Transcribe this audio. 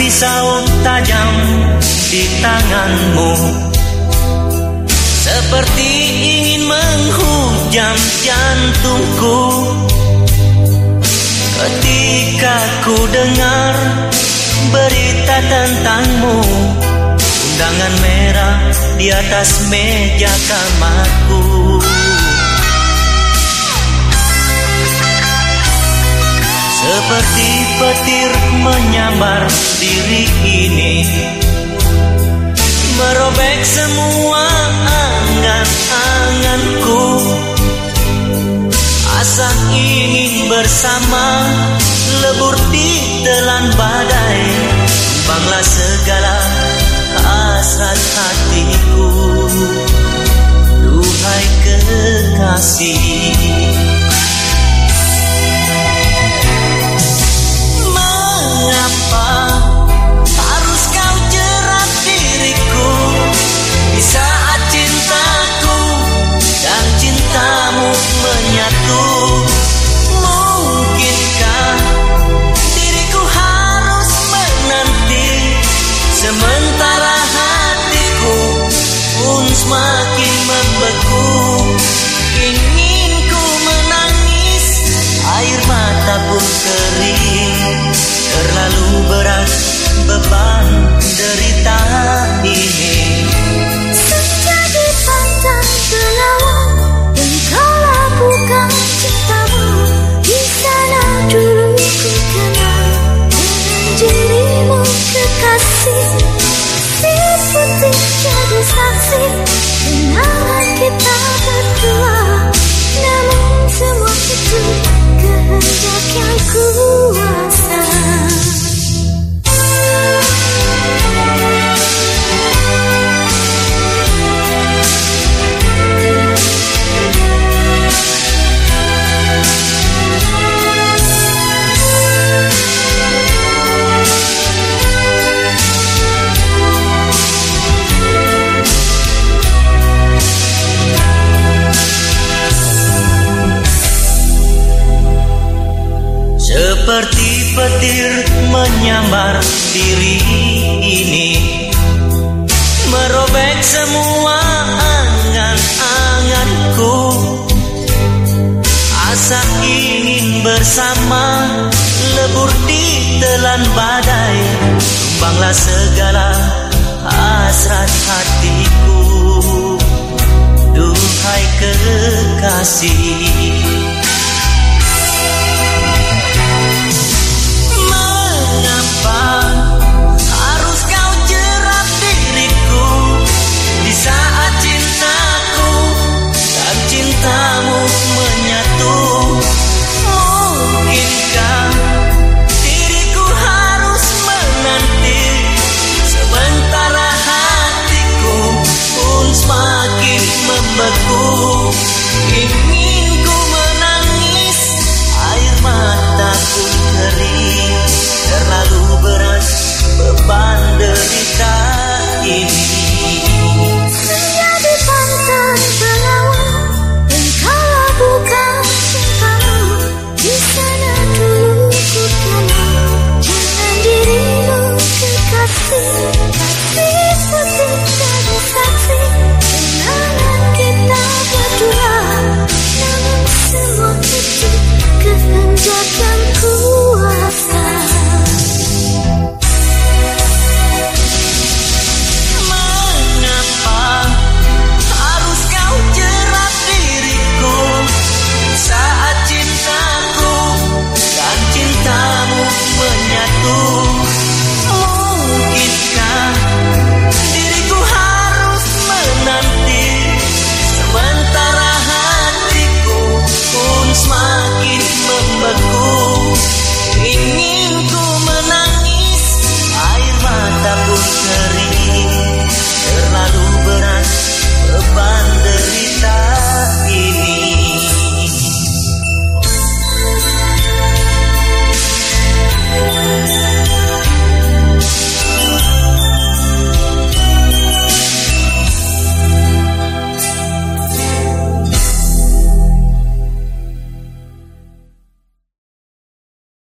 pisau tajam di tanganmu. Seperti ingin menghujam jantungku. Ketika ku dengar berita tentangmu Undangan merah di atas meja kamarku Seperti petir menyambar diri ini. Merobek semua angan-anganku. Asa ingin bersama lebur di telan badai Seperti petir menyambar diri ini. Merobek semua angan-anganku. Asa ingin bersama lebur di telan badai. Tumbanglah segala hasrat hatiku. Duhai kekasih but